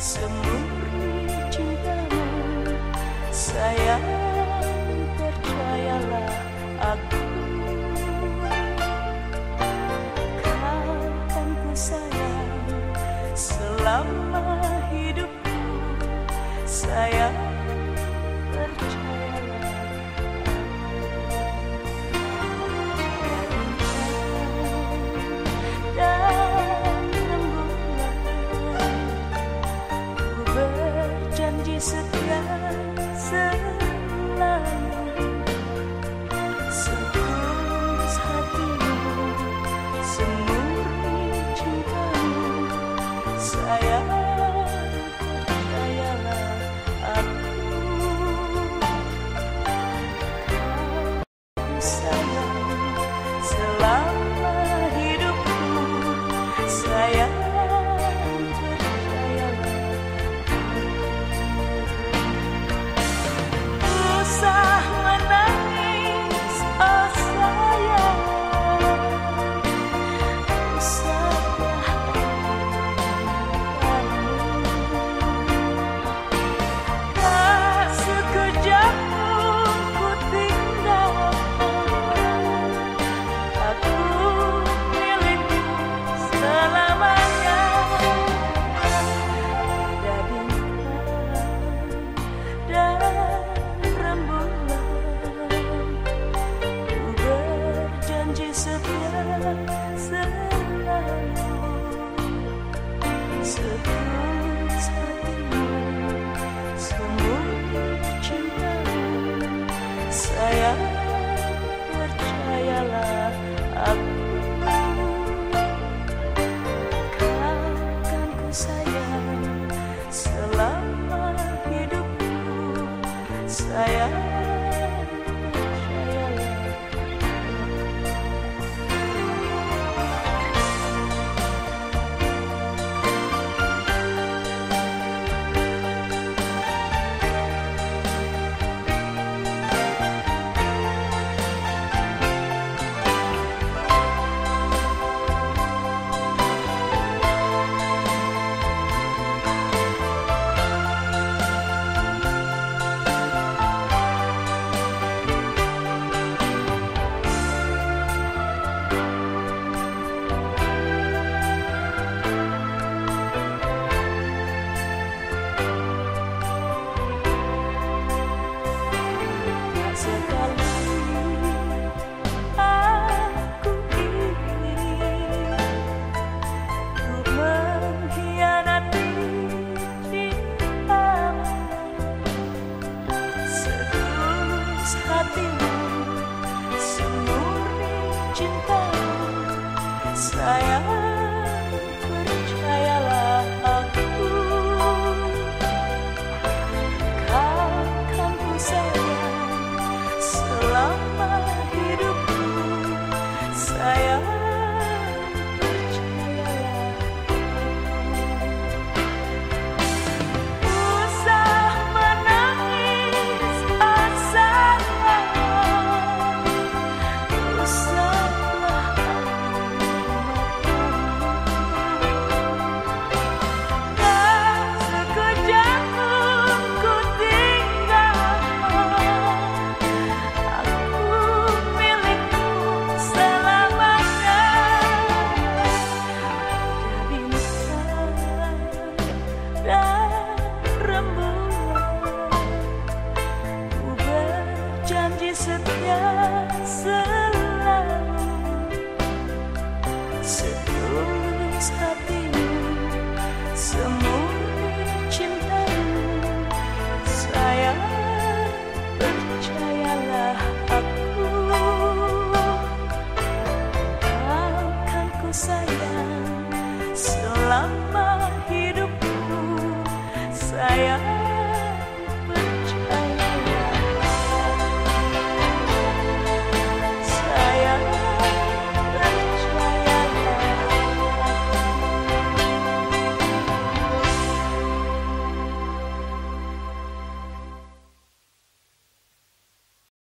semurni cintamu Sayang percayalah aku. Kau kan ku sayang selalu sayang ai, ai.